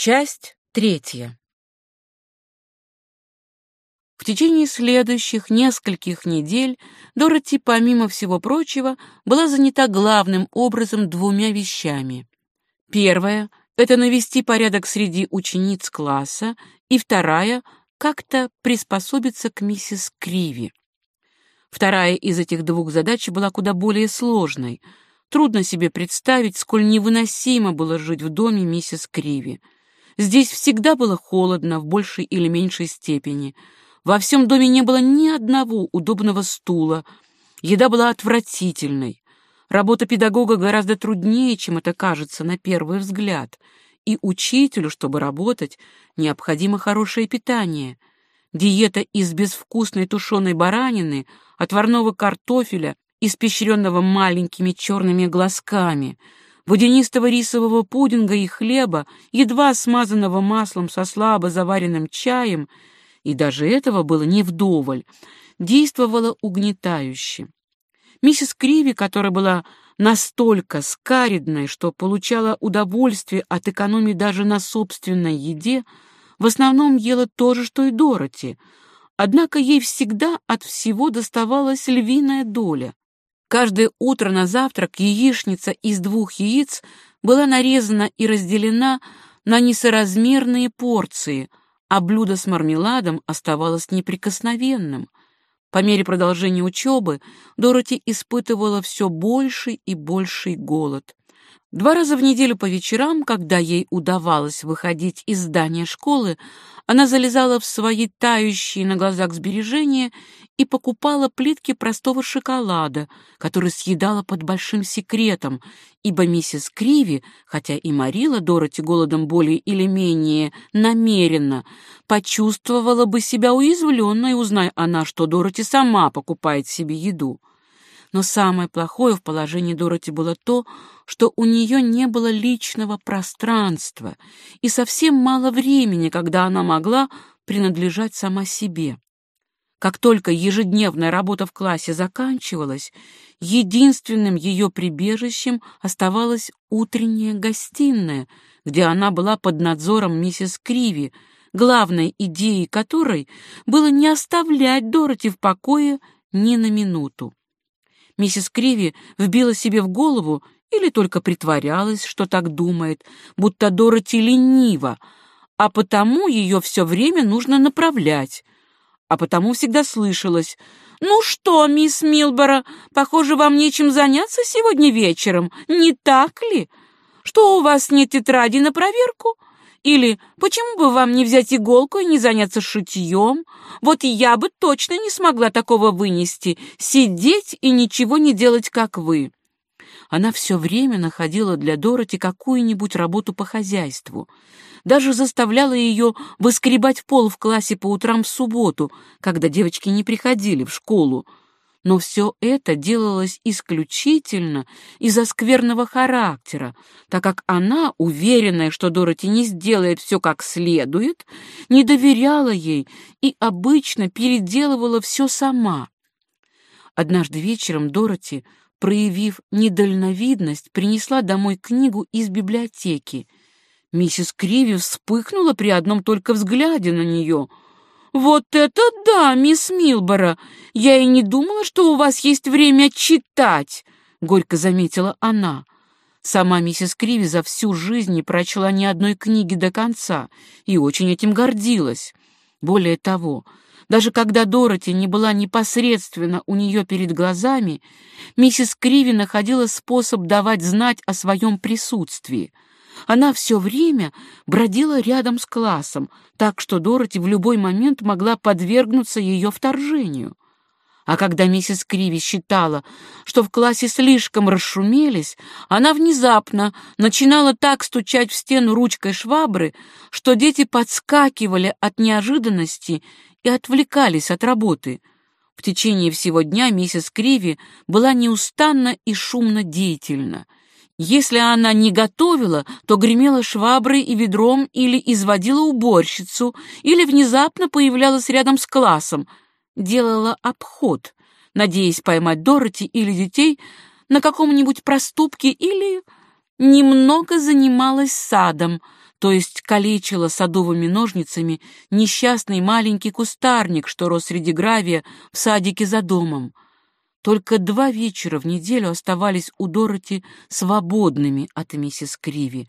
Часть третья. В течение следующих нескольких недель Дороти, помимо всего прочего, была занята главным образом двумя вещами. Первая — это навести порядок среди учениц класса, и вторая — как-то приспособиться к миссис Криви. Вторая из этих двух задач была куда более сложной. Трудно себе представить, сколь невыносимо было жить в доме миссис Криви. Здесь всегда было холодно в большей или меньшей степени. Во всем доме не было ни одного удобного стула. Еда была отвратительной. Работа педагога гораздо труднее, чем это кажется на первый взгляд. И учителю, чтобы работать, необходимо хорошее питание. Диета из безвкусной тушеной баранины — отварного картофеля, испещренного маленькими черными глазками, водянистого рисового пудинга и хлеба, едва смазанного маслом со слабо заваренным чаем, и даже этого было не вдоволь, действовало угнетающе. Миссис Криви, которая была настолько скаридной, что получала удовольствие от экономии даже на собственной еде, в основном ела то же, что и Дороти — Однако ей всегда от всего доставалась львиная доля. Каждое утро на завтрак яичница из двух яиц была нарезана и разделена на несоразмерные порции, а блюдо с мармеладом оставалось неприкосновенным. По мере продолжения учебы Дороти испытывала все больший и больший голод. Два раза в неделю по вечерам, когда ей удавалось выходить из здания школы, она залезала в свои тающие на глазах сбережения и покупала плитки простого шоколада, который съедала под большим секретом, ибо миссис Криви, хотя и морила Дороти голодом более или менее намеренно, почувствовала бы себя уязвленной, узная она, что Дороти сама покупает себе еду. Но самое плохое в положении Дороти было то, что у нее не было личного пространства и совсем мало времени, когда она могла принадлежать сама себе. Как только ежедневная работа в классе заканчивалась, единственным ее прибежищем оставалась утренняя гостиная, где она была под надзором миссис Криви, главной идеей которой было не оставлять Дороти в покое ни на минуту. Миссис Криви вбила себе в голову или только притворялась, что так думает, будто Дороти ленива, а потому ее все время нужно направлять. А потому всегда слышалось «Ну что, мисс Милбора, похоже, вам нечем заняться сегодня вечером, не так ли? Что у вас нет тетради на проверку? Или почему бы вам не взять иголку и не заняться шитьем? Вот я бы точно не смогла такого вынести, сидеть и ничего не делать, как вы. Она все время находила для Дороти какую-нибудь работу по хозяйству. Даже заставляла ее выскребать пол в классе по утрам в субботу, когда девочки не приходили в школу, но все это делалось исключительно из-за скверного характера, так как она, уверенная, что Дороти не сделает все как следует, не доверяла ей и обычно переделывала все сама. Однажды вечером Дороти, проявив недальновидность, принесла домой книгу из библиотеки. Миссис Криви вспыхнула при одном только взгляде на нее — «Вот это да, мисс Милбора! Я и не думала, что у вас есть время читать!» — горько заметила она. Сама миссис Криви за всю жизнь не прочла ни одной книги до конца и очень этим гордилась. Более того, даже когда Дороти не была непосредственно у нее перед глазами, миссис Криви находила способ давать знать о своем присутствии — она все время бродила рядом с классом, так что Дороти в любой момент могла подвергнуться ее вторжению. А когда миссис Криви считала, что в классе слишком расшумелись, она внезапно начинала так стучать в стену ручкой швабры, что дети подскакивали от неожиданности и отвлекались от работы. В течение всего дня миссис Криви была неустанно и шумно деятельна — если она не готовила, то гремела шваброй и ведром или изводила уборщицу, или внезапно появлялась рядом с классом, делала обход, надеясь поймать Дороти или детей на каком-нибудь проступке или немного занималась садом, то есть калечила садовыми ножницами несчастный маленький кустарник, что рос среди гравия в садике за домом. Только два вечера в неделю оставались у Дороти свободными от миссис Криви.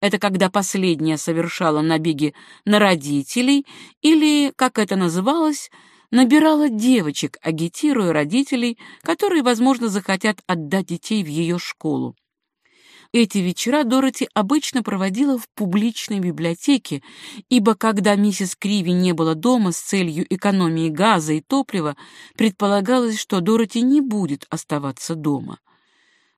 Это когда последняя совершала набеги на родителей или, как это называлось, набирала девочек, агитируя родителей, которые, возможно, захотят отдать детей в ее школу. Эти вечера Дороти обычно проводила в публичной библиотеке, ибо когда миссис Криви не было дома с целью экономии газа и топлива, предполагалось, что Дороти не будет оставаться дома.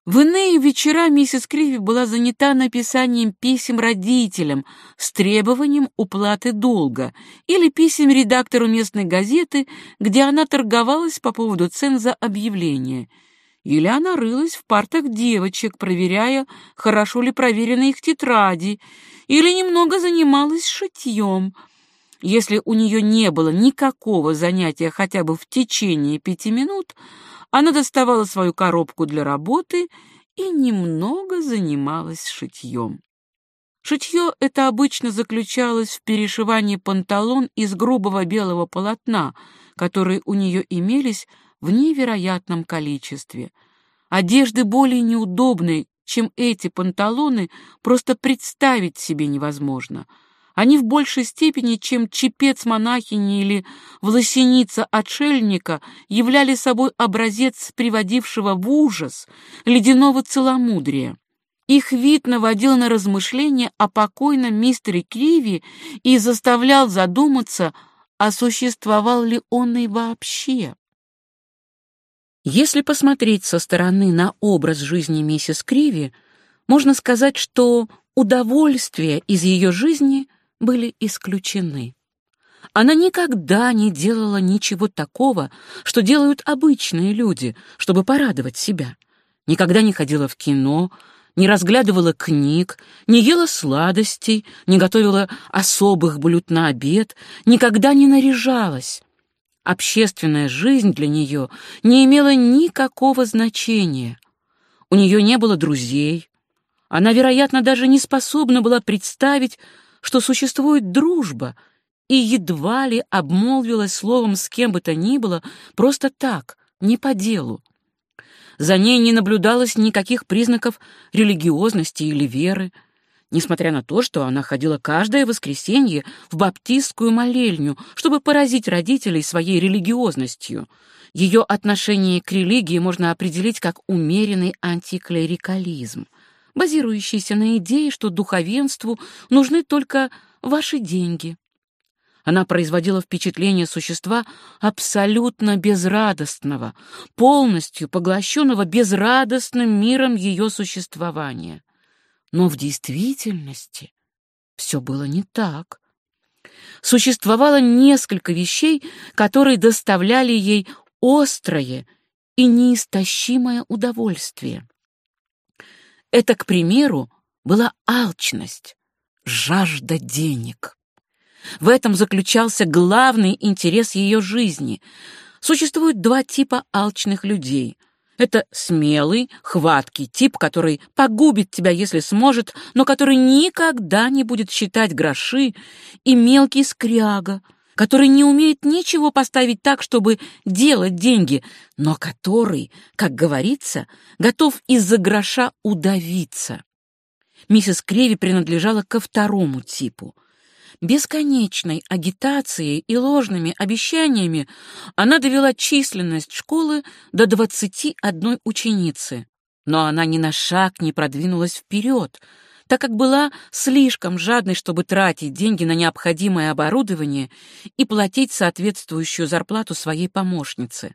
В иные вечера миссис Криви была занята написанием писем родителям с требованием уплаты долга или писем редактору местной газеты, где она торговалась по поводу цен за объявление. Или она рылась в партах девочек, проверяя, хорошо ли проверены их тетради, или немного занималась шитьем. Если у нее не было никакого занятия хотя бы в течение пяти минут, она доставала свою коробку для работы и немного занималась шитьем. Шитье это обычно заключалось в перешивании панталон из грубого белого полотна, которые у нее имелись в невероятном количестве. Одежды более неудобной, чем эти панталоны, просто представить себе невозможно — они в большей степени, чем чепец монахини или власеница отшельника, являли собой образец приводившего в ужас ледяного целомудрия. Их вид наводил на размышления о покойном мистере Криви и заставлял задуматься, а существовал ли он и вообще. Если посмотреть со стороны на образ жизни миссис Криви, можно сказать, что удовольствие из ее жизни – были исключены. Она никогда не делала ничего такого, что делают обычные люди, чтобы порадовать себя. Никогда не ходила в кино, не разглядывала книг, не ела сладостей, не готовила особых блюд на обед, никогда не наряжалась. Общественная жизнь для нее не имела никакого значения. У нее не было друзей. Она, вероятно, даже не способна была представить, что существует дружба, и едва ли обмолвилась словом с кем бы то ни было просто так, не по делу. За ней не наблюдалось никаких признаков религиозности или веры, несмотря на то, что она ходила каждое воскресенье в баптистскую молельню, чтобы поразить родителей своей религиозностью. Ее отношение к религии можно определить как умеренный антиклерикализм — базирующийся на идее, что духовенству нужны только ваши деньги. Она производила впечатление существа абсолютно безрадостного, полностью поглощенного безрадостным миром ее существования. Но в действительности все было не так. Существовало несколько вещей, которые доставляли ей острое и неистощимое удовольствие. Это, к примеру, была алчность, жажда денег. В этом заключался главный интерес ее жизни. Существует два типа алчных людей. Это смелый, хваткий тип, который погубит тебя, если сможет, но который никогда не будет считать гроши, и мелкий скряга — который не умеет ничего поставить так, чтобы делать деньги, но который, как говорится, готов из-за гроша удавиться. Миссис Креви принадлежала ко второму типу. Бесконечной агитацией и ложными обещаниями она довела численность школы до 21 ученицы, но она ни на шаг не продвинулась вперед — так как была слишком жадной, чтобы тратить деньги на необходимое оборудование и платить соответствующую зарплату своей помощнице.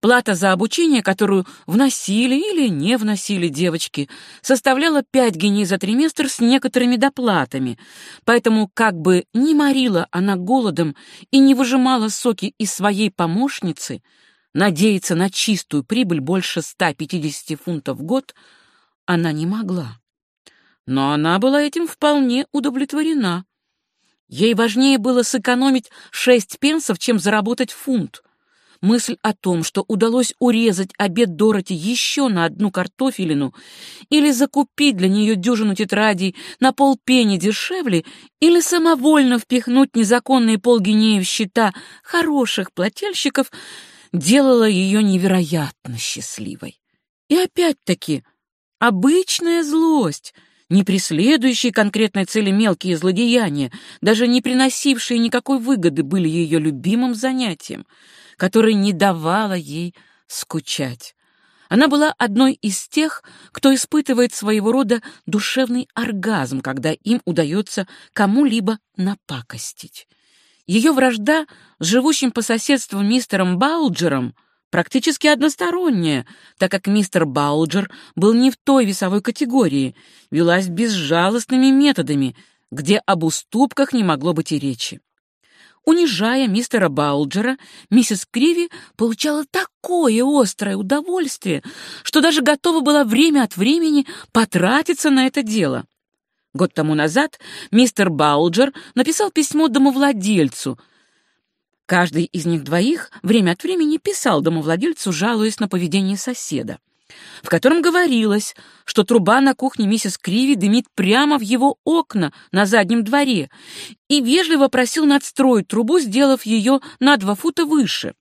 Плата за обучение, которую вносили или не вносили девочки, составляла 5 геней за триместр с некоторыми доплатами, поэтому как бы не морила она голодом и не выжимала соки из своей помощницы, надеяться на чистую прибыль больше 150 фунтов в год она не могла. Но она была этим вполне удовлетворена. Ей важнее было сэкономить шесть пенсов, чем заработать фунт. Мысль о том, что удалось урезать обед Дороти еще на одну картофелину или закупить для нее дюжину тетрадей на полпени дешевле или самовольно впихнуть незаконные полгинеи в счета хороших плательщиков, делала ее невероятно счастливой. И опять-таки, обычная злость — не преследующие конкретной цели мелкие злодеяния, даже не приносившие никакой выгоды, были ее любимым занятием, которое не давало ей скучать. Она была одной из тех, кто испытывает своего рода душевный оргазм, когда им удается кому-либо напакостить. Ее вражда с живущим по соседству мистером Бауджером — практически односторонняя, так как мистер Бауджер был не в той весовой категории, велась безжалостными методами, где об уступках не могло быть и речи. Унижая мистера Бауджера, миссис Криви получала такое острое удовольствие, что даже готова была время от времени потратиться на это дело. Год тому назад мистер Бауджер написал письмо домовладельцу, Каждый из них двоих время от времени писал домовладельцу, жалуясь на поведение соседа, в котором говорилось, что труба на кухне миссис Криви дымит прямо в его окна на заднем дворе, и вежливо просил надстроить трубу, сделав ее на два фута выше.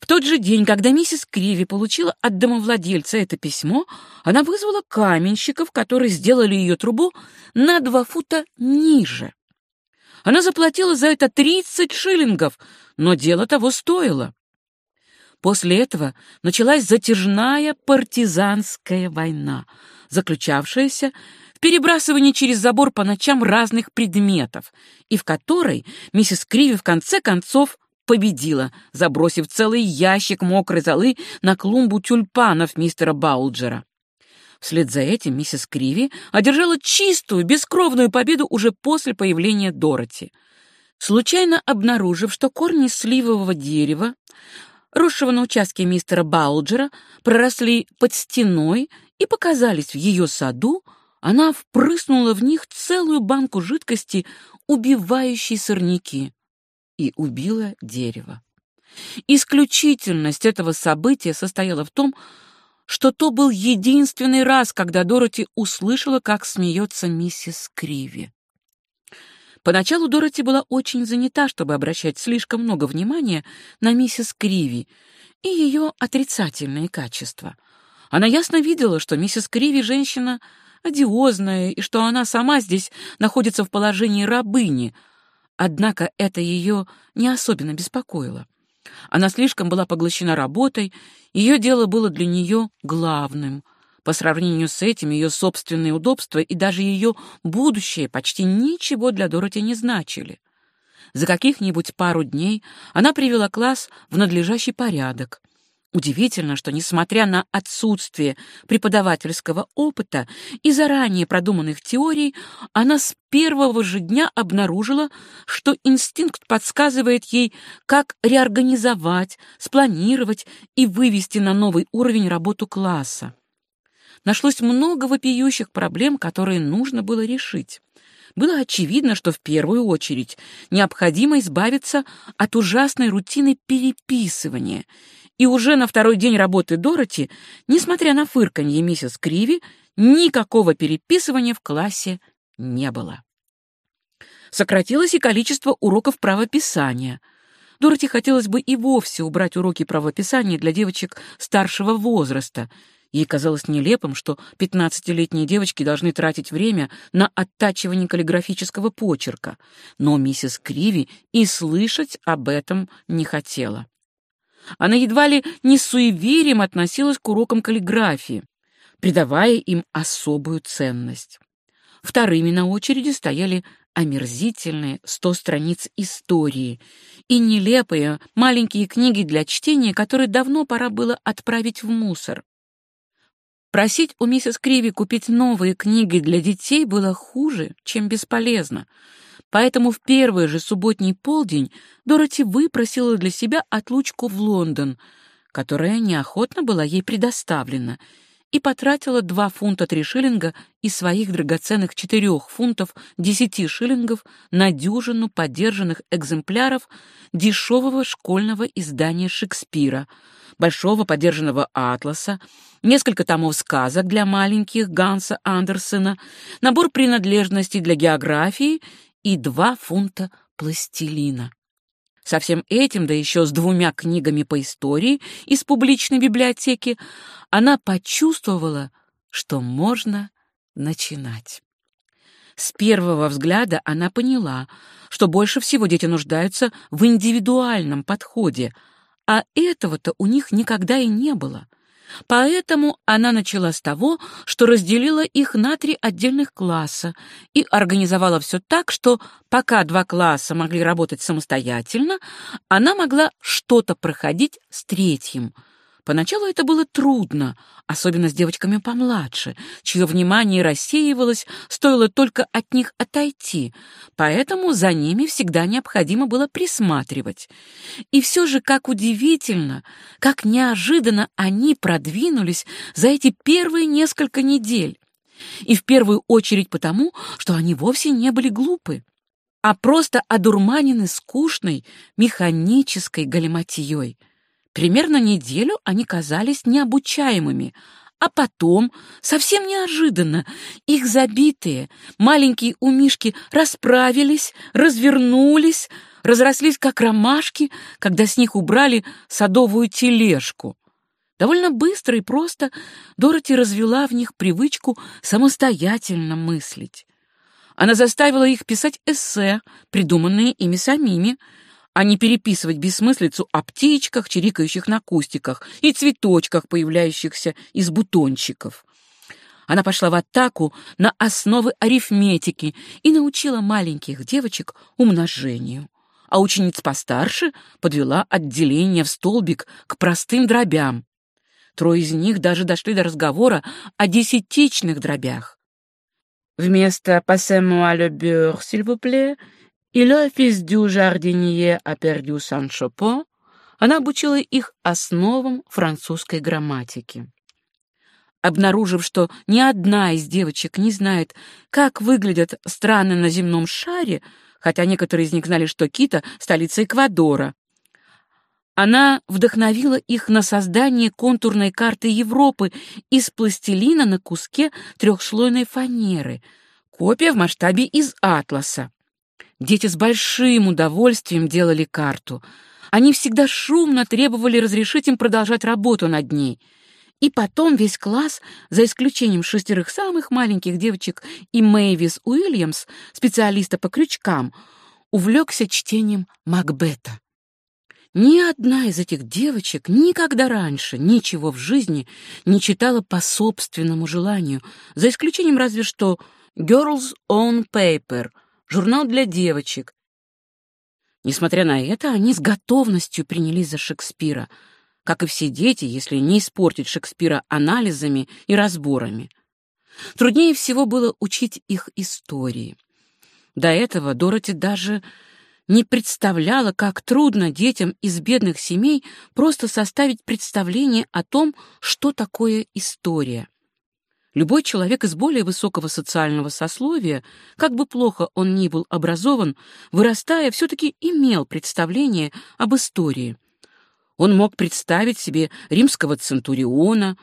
В тот же день, когда миссис Криви получила от домовладельца это письмо, она вызвала каменщиков, которые сделали ее трубу на два фута ниже. Она заплатила за это 30 шиллингов, но дело того стоило. После этого началась затяжная партизанская война, заключавшаяся в перебрасывании через забор по ночам разных предметов, и в которой миссис Криви в конце концов победила, забросив целый ящик мокрой золы на клумбу тюльпанов мистера Баулджера. Вслед за этим миссис Криви одержала чистую, бескровную победу уже после появления Дороти. Случайно обнаружив, что корни сливового дерева, росшего на участке мистера Баулджера, проросли под стеной и показались в ее саду, она впрыснула в них целую банку жидкости, убивающей сорняки, и убила дерево. Исключительность этого события состояла в том, что то был единственный раз, когда Дороти услышала, как смеется миссис Криви. Поначалу Дороти была очень занята, чтобы обращать слишком много внимания на миссис Криви и ее отрицательные качества. Она ясно видела, что миссис Криви женщина одиозная и что она сама здесь находится в положении рабыни, однако это ее не особенно беспокоило. Она слишком была поглощена работой, ее дело было для нее главным. По сравнению с этим ее собственные удобства и даже ее будущее почти ничего для Дороти не значили. За каких-нибудь пару дней она привела класс в надлежащий порядок. Удивительно, что, несмотря на отсутствие преподавательского опыта и заранее продуманных теорий, она с первого же дня обнаружила, что инстинкт подсказывает ей, как реорганизовать, спланировать и вывести на новый уровень работу класса. Нашлось много вопиющих проблем, которые нужно было решить. Было очевидно, что в первую очередь необходимо избавиться от ужасной рутины переписывания — и уже на второй день работы Дороти, несмотря на фырканье миссис Криви, никакого переписывания в классе не было. Сократилось и количество уроков правописания. Дороти хотелось бы и вовсе убрать уроки правописания для девочек старшего возраста. Ей казалось нелепым, что пятнадцатилетние девочки должны тратить время на оттачивание каллиграфического почерка, но миссис Криви и слышать об этом не хотела. Она едва ли не с суеверием относилась к урокам каллиграфии, придавая им особую ценность. Вторыми на очереди стояли омерзительные сто страниц истории и нелепые маленькие книги для чтения, которые давно пора было отправить в мусор. Просить у миссис Криви купить новые книги для детей было хуже, чем бесполезно — Поэтому в первый же субботний полдень Дороти выпросила для себя отлучку в Лондон, которая неохотно была ей предоставлена, и потратила 2 фунта 3 шиллинга из своих драгоценных 4 фунтов 10 шиллингов на дюжину подержанных экземпляров дешевого школьного издания Шекспира, большого подержанного атласа, несколько томов сказок для маленьких Ганса Андерсена, набор принадлежностей для географии и 2 фунта пластилина. Со всем этим, да еще с двумя книгами по истории из публичной библиотеки, она почувствовала, что можно начинать. С первого взгляда она поняла, что больше всего дети нуждаются в индивидуальном подходе, а этого-то у них никогда и не было — Поэтому она начала с того, что разделила их на три отдельных класса и организовала все так, что пока два класса могли работать самостоятельно, она могла что-то проходить с третьим — Поначалу это было трудно, особенно с девочками помладше, чье внимание рассеивалось, стоило только от них отойти, поэтому за ними всегда необходимо было присматривать. И все же, как удивительно, как неожиданно они продвинулись за эти первые несколько недель. И в первую очередь потому, что они вовсе не были глупы а просто одурманены скучной, механической галиматьей. Примерно неделю они казались необучаемыми, а потом, совсем неожиданно, их забитые маленькие умишки расправились, развернулись, разрослись как ромашки, когда с них убрали садовую тележку. Довольно быстро и просто Дороти развела в них привычку самостоятельно мыслить. Она заставила их писать эссе, придуманные ими самими, а не переписывать бессмыслицу о птичках, чирикающих на кустиках, и цветочках, появляющихся из бутончиков. Она пошла в атаку на основы арифметики и научила маленьких девочек умножению, а учениц постарше подвела отделение в столбик к простым дробям. Трое из них даже дошли до разговора о десятичных дробях. Вместо «Passez-moi le beurre, s'il vous plaît» и le fils du jardinier a perdu son chapeau, она обучила их основам французской грамматики. Обнаружив, что ни одна из девочек не знает, как выглядят страны на земном шаре, хотя некоторые из них знали, что Кита — столица Эквадора, она вдохновила их на создание контурной карты Европы из пластилина на куске трехслойной фанеры, копия в масштабе из атласа. Дети с большим удовольствием делали карту. Они всегда шумно требовали разрешить им продолжать работу над ней. И потом весь класс, за исключением шестерых самых маленьких девочек и Мэйвис Уильямс, специалиста по крючкам, увлекся чтением Макбета. Ни одна из этих девочек никогда раньше ничего в жизни не читала по собственному желанию, за исключением разве что «Girls Own Paper», журнал для девочек. Несмотря на это, они с готовностью принялись за Шекспира, как и все дети, если не испортить Шекспира анализами и разборами. Труднее всего было учить их истории. До этого Дороти даже не представляла, как трудно детям из бедных семей просто составить представление о том, что такое история. Любой человек из более высокого социального сословия, как бы плохо он ни был образован, вырастая, все-таки имел представление об истории. Он мог представить себе римского центуриона,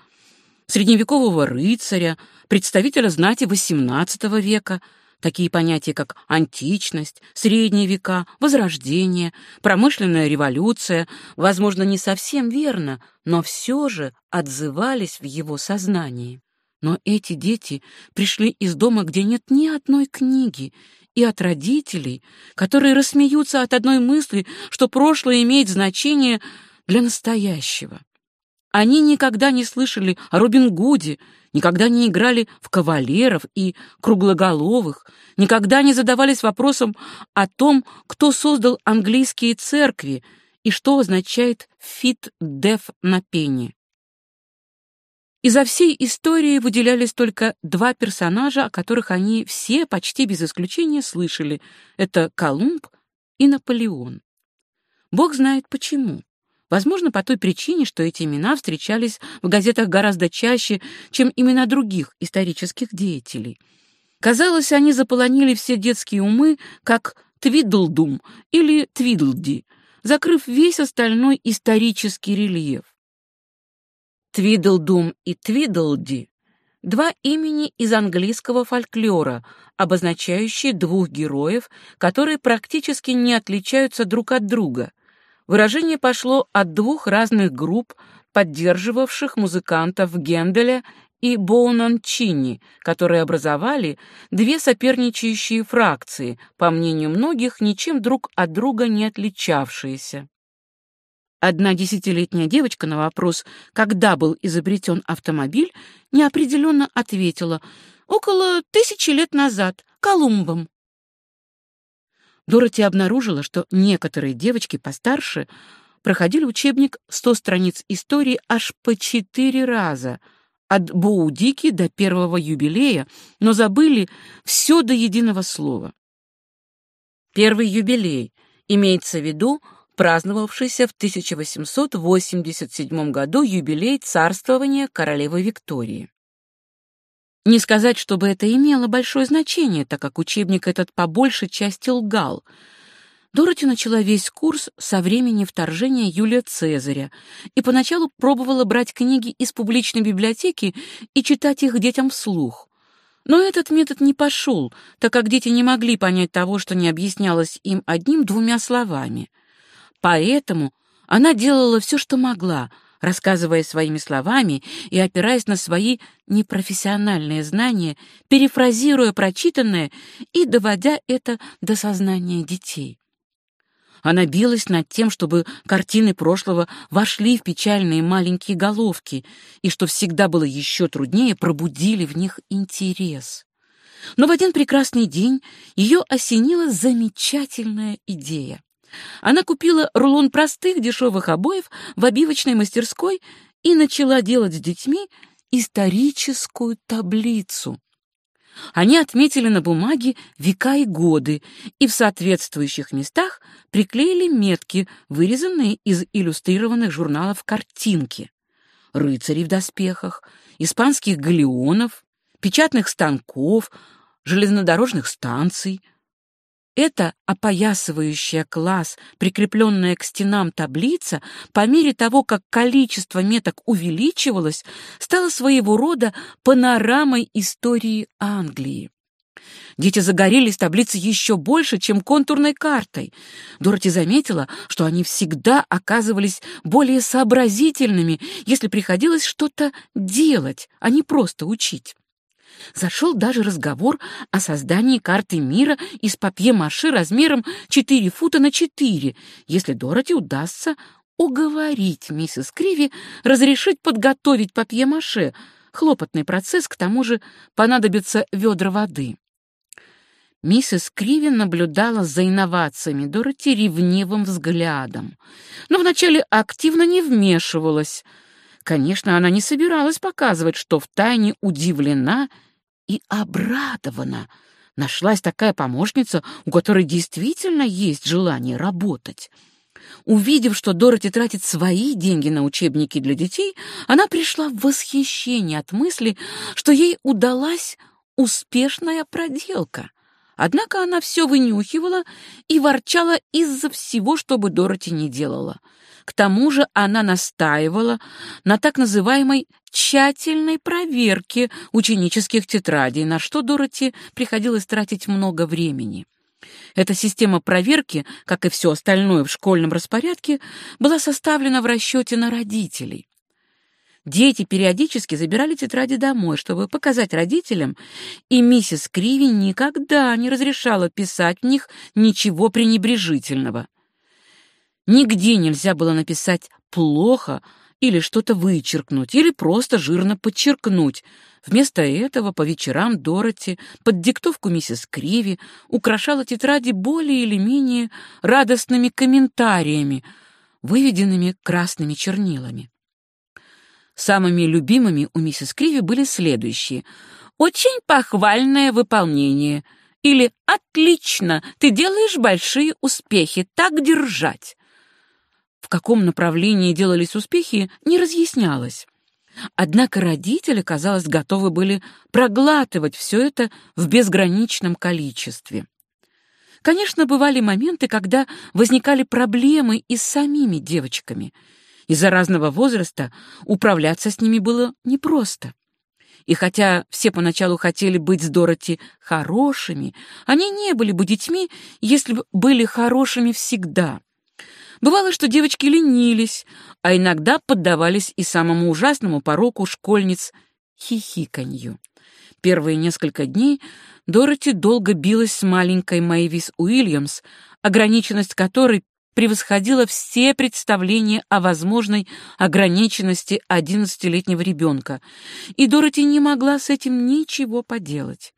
средневекового рыцаря, представителя знати XVIII века, такие понятия, как античность, средние века, возрождение, промышленная революция, возможно, не совсем верно, но все же отзывались в его сознании. Но эти дети пришли из дома, где нет ни одной книги, и от родителей, которые рассмеются от одной мысли, что прошлое имеет значение для настоящего. Они никогда не слышали о Робин Гуде, никогда не играли в кавалеров и круглоголовых, никогда не задавались вопросом о том, кто создал английские церкви и что означает «fid def» на пенни. Изо всей истории выделялись только два персонажа, о которых они все почти без исключения слышали. Это Колумб и Наполеон. Бог знает почему. Возможно, по той причине, что эти имена встречались в газетах гораздо чаще, чем имена других исторических деятелей. Казалось, они заполонили все детские умы, как Твидлдум или Твидлди, закрыв весь остальной исторический рельеф. Твидлдум и Твидлди — два имени из английского фольклора, обозначающие двух героев, которые практически не отличаются друг от друга. Выражение пошло от двух разных групп, поддерживавших музыкантов Генделя и Боунанчини, которые образовали две соперничающие фракции, по мнению многих, ничем друг от друга не отличавшиеся. Одна десятилетняя девочка на вопрос, когда был изобретен автомобиль, неопределенно ответила «Около тысячи лет назад, Колумбом». Дороти обнаружила, что некоторые девочки постарше проходили учебник «100 страниц истории» аж по четыре раза — от Боудики до первого юбилея, но забыли все до единого слова. Первый юбилей имеется в виду праздновавшийся в 1887 году юбилей царствования королевы Виктории. Не сказать, чтобы это имело большое значение, так как учебник этот по большей части лгал — Дороти начала весь курс со времени вторжения Юлия Цезаря и поначалу пробовала брать книги из публичной библиотеки и читать их детям вслух. Но этот метод не пошел, так как дети не могли понять того, что не объяснялось им одним-двумя словами. Поэтому она делала все, что могла, рассказывая своими словами и опираясь на свои непрофессиональные знания, перефразируя прочитанное и доводя это до сознания детей. Она билась над тем, чтобы картины прошлого вошли в печальные маленькие головки, и, что всегда было еще труднее, пробудили в них интерес. Но в один прекрасный день ее осенила замечательная идея. Она купила рулон простых дешевых обоев в обивочной мастерской и начала делать с детьми историческую таблицу. Они отметили на бумаге века и годы и в соответствующих местах приклеили метки, вырезанные из иллюстрированных журналов картинки. Рыцари в доспехах, испанских галеонов, печатных станков, железнодорожных станций — эта опоясывающая класс, прикрепленная к стенам таблица, по мере того, как количество меток увеличивалось, стала своего рода панорамой истории Англии. Дети загорелись таблицей еще больше, чем контурной картой. Дороти заметила, что они всегда оказывались более сообразительными, если приходилось что-то делать, а не просто учить. Зашел даже разговор о создании карты мира из папье-маше размером 4 фута на 4, если Дороти удастся уговорить миссис Криви разрешить подготовить папье-маше. Хлопотный процесс, к тому же понадобится ведра воды. Миссис Криви наблюдала за инновациями Дороти ревнивым взглядом, но вначале активно не вмешивалась. Конечно, она не собиралась показывать, что втайне удивлена и обрадована. Нашлась такая помощница, у которой действительно есть желание работать. Увидев, что Дороти тратит свои деньги на учебники для детей, она пришла в восхищение от мысли, что ей удалась успешная проделка. Однако она все вынюхивала и ворчала из-за всего, что бы Дороти не делала — к тому же она настаивала на так называемой тщательной проверке ученических тетрадей, на что Дороти приходилось тратить много времени. Эта система проверки, как и все остальное в школьном распорядке, была составлена в расчете на родителей. Дети периодически забирали тетради домой, чтобы показать родителям, и миссис Криви никогда не разрешала писать в них ничего пренебрежительного. Нигде нельзя было написать «плохо» или что-то вычеркнуть, или просто жирно подчеркнуть. Вместо этого по вечерам Дороти под диктовку миссис Криви украшала тетради более или менее радостными комментариями, выведенными красными чернилами. Самыми любимыми у миссис Криви были следующие. «Очень похвальное выполнение» или «Отлично, ты делаешь большие успехи, так держать». В каком направлении делались успехи, не разъяснялось. Однако родители, казалось, готовы были проглатывать все это в безграничном количестве. Конечно, бывали моменты, когда возникали проблемы и с самими девочками. Из-за разного возраста управляться с ними было непросто. И хотя все поначалу хотели быть с Дороти хорошими, они не были бы детьми, если бы были хорошими всегда. Бывало, что девочки ленились, а иногда поддавались и самому ужасному пороку школьниц — хихиканью. Первые несколько дней Дороти долго билась с маленькой Мэйвис Уильямс, ограниченность которой превосходила все представления о возможной ограниченности одиннадцатилетнего ребенка, и Дороти не могла с этим ничего поделать.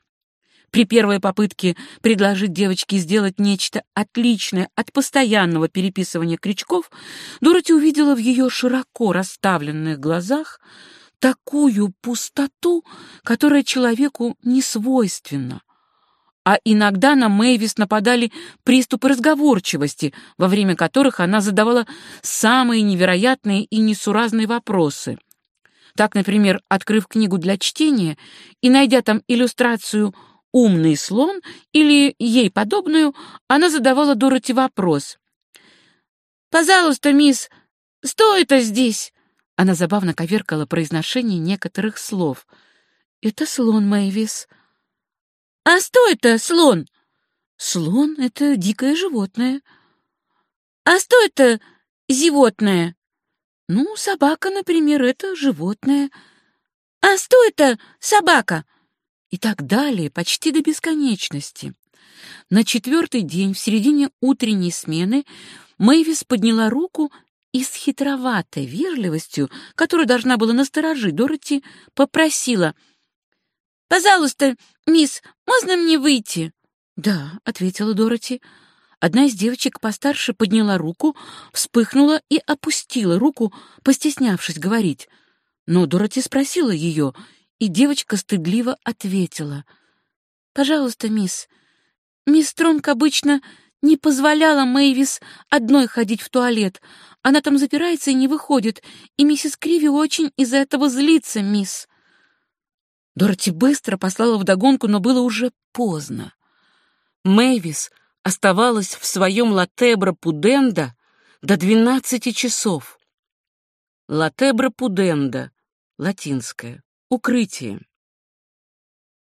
При первой попытке предложить девочке сделать нечто отличное от постоянного переписывания крючков, Дороти увидела в ее широко расставленных глазах такую пустоту, которая человеку не свойственна. А иногда на Мэйвис нападали приступы разговорчивости, во время которых она задавала самые невероятные и несуразные вопросы. Так, например, открыв книгу для чтения и найдя там иллюстрацию «Умный слон» или ей подобную, она задавала Дороти вопрос. «Пожалуйста, мисс, что это здесь?» Она забавно коверкала произношение некоторых слов. «Это слон, Мэйвис». «А что это слон?» «Слон — это дикое животное». «А что это животное?» «Ну, собака, например, это животное». «А что это собака?» И так далее, почти до бесконечности. На четвертый день, в середине утренней смены, Мэйвис подняла руку и с хитроватой вежливостью, которую должна была насторожить Дороти, попросила «Пожалуйста, мисс, можно мне выйти?» «Да», — ответила Дороти. Одна из девочек постарше подняла руку, вспыхнула и опустила руку, постеснявшись говорить. Но Дороти спросила ее, и девочка стыдливо ответила. «Пожалуйста, мисс, мисс Тронк обычно не позволяла Мэйвис одной ходить в туалет. Она там запирается и не выходит, и миссис Криви очень из-за этого злится, мисс». Дороти быстро послала вдогонку, но было уже поздно. Мэйвис оставалась в своем латебро пуденда до двенадцати часов. Латебро пуденда, латинское, укрытие.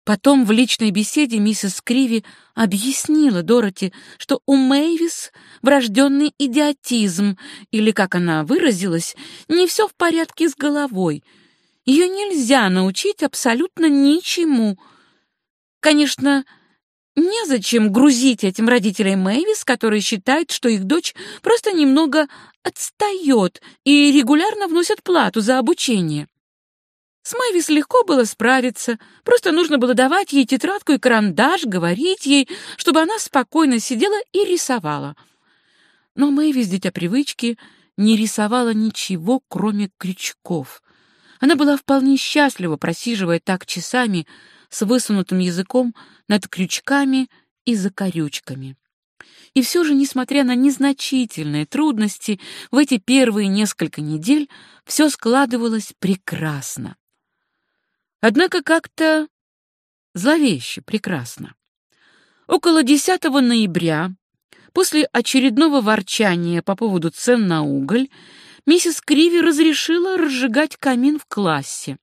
Потом в личной беседе миссис Криви объяснила Дороти, что у Мэйвис врожденный идиотизм, или, как она выразилась, не все в порядке с головой. Ее нельзя научить абсолютно ничему. Конечно, незачем грузить этим родителей Мэйвис, которые считают, что их дочь просто немного отстает и регулярно вносят плату за обучение. С Мэвис легко было справиться, просто нужно было давать ей тетрадку и карандаш, говорить ей, чтобы она спокойно сидела и рисовала. Но Мэвис, дитя привычки, не рисовала ничего, кроме крючков. Она была вполне счастлива, просиживая так часами с высунутым языком над крючками и закорючками. И все же, несмотря на незначительные трудности, в эти первые несколько недель все складывалось прекрасно. Однако как-то зловеще прекрасно. Около 10 ноября, после очередного ворчания по поводу цен на уголь, миссис Криви разрешила разжигать камин в классе.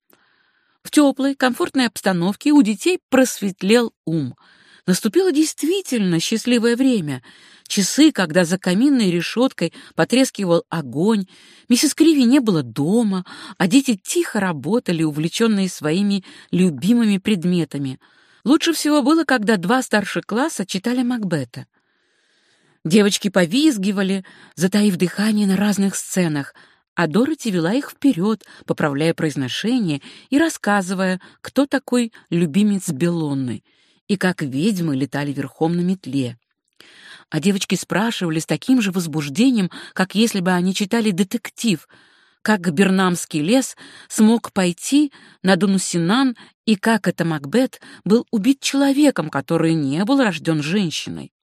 В теплой, комфортной обстановке у детей просветлел ум — Наступило действительно счастливое время. Часы, когда за каминной решеткой потрескивал огонь, миссис Криви не было дома, а дети тихо работали, увлеченные своими любимыми предметами. Лучше всего было, когда два старших класса читали Макбета. Девочки повизгивали, затаив дыхание на разных сценах, а Дороти вела их вперед, поправляя произношение и рассказывая, кто такой любимец Белонны — и как ведьмы летали верхом на метле. А девочки спрашивали с таким же возбуждением, как если бы они читали детектив, как Бернамский лес смог пойти на Дунусинан и как это Макбет был убит человеком, который не был рожден женщиной.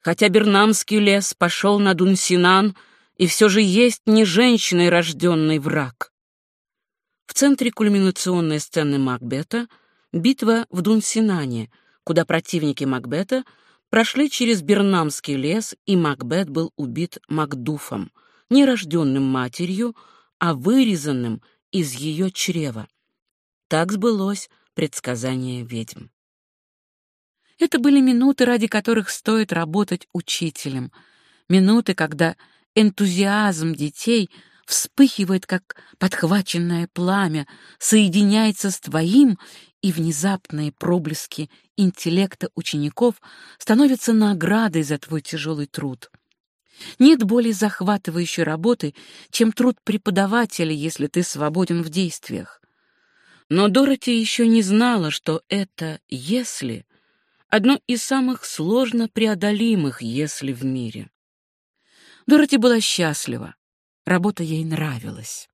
Хотя Бернамский лес пошел на Дунсинан и все же есть не женщиной рожденный враг. В центре кульминационной сцены Макбета — битва в Дунсинане, куда противники Макбета прошли через Бернамский лес, и Макбет был убит Макдуфом, не рожденным матерью, а вырезанным из ее чрева. Так сбылось предсказание ведьм. Это были минуты, ради которых стоит работать учителем, минуты, когда энтузиазм детей вспыхивает, как подхваченное пламя, соединяется с твоим, и внезапные проблески интеллекта учеников становятся наградой за твой тяжелый труд. Нет более захватывающей работы, чем труд преподавателя, если ты свободен в действиях. Но Дороти еще не знала, что это «если» — одно из самых сложно преодолимых «если» в мире. Дороти была счастлива, работа ей нравилась.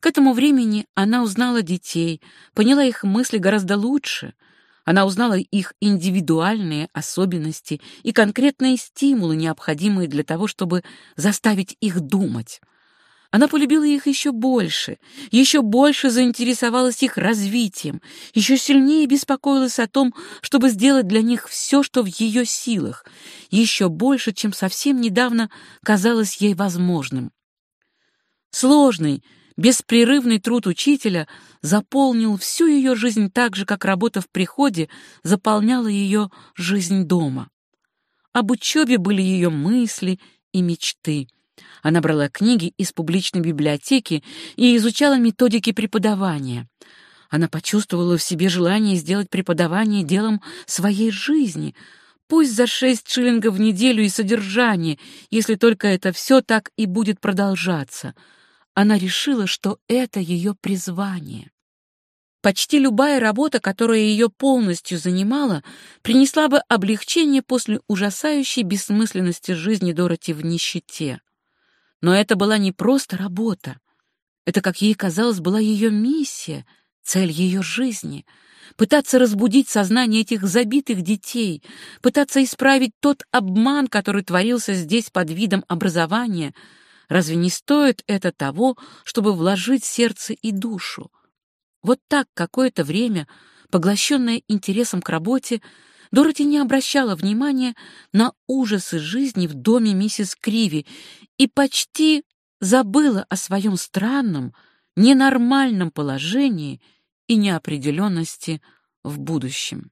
К этому времени она узнала детей, поняла их мысли гораздо лучше — она узнала их индивидуальные особенности и конкретные стимулы, необходимые для того, чтобы заставить их думать. Она полюбила их еще больше, еще больше заинтересовалась их развитием, еще сильнее беспокоилась о том, чтобы сделать для них все, что в ее силах, еще больше, чем совсем недавно казалось ей возможным. Сложный, Беспрерывный труд учителя заполнил всю ее жизнь так же, как работа в приходе заполняла ее жизнь дома. Об учебе были ее мысли и мечты. Она брала книги из публичной библиотеки и изучала методики преподавания. Она почувствовала в себе желание сделать преподавание делом своей жизни, пусть за шесть шиллингов в неделю и содержание, если только это все так и будет продолжаться — она решила, что это ее призвание. Почти любая работа, которая ее полностью занимала, принесла бы облегчение после ужасающей бессмысленности жизни Дороти в нищете. Но это была не просто работа. Это, как ей казалось, была ее миссия, цель ее жизни — пытаться разбудить сознание этих забитых детей, пытаться исправить тот обман, который творился здесь под видом образования — Разве не стоит это того, чтобы вложить сердце и душу? Вот так какое-то время, поглощенная интересом к работе, Дороти не обращала внимания на ужасы жизни в доме миссис Криви и почти забыла о своем странном, ненормальном положении и неопределенности в будущем.